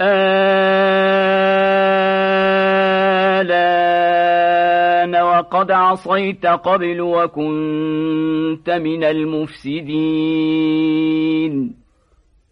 آلان وقد عصيت قبل وكنت من المفسدين.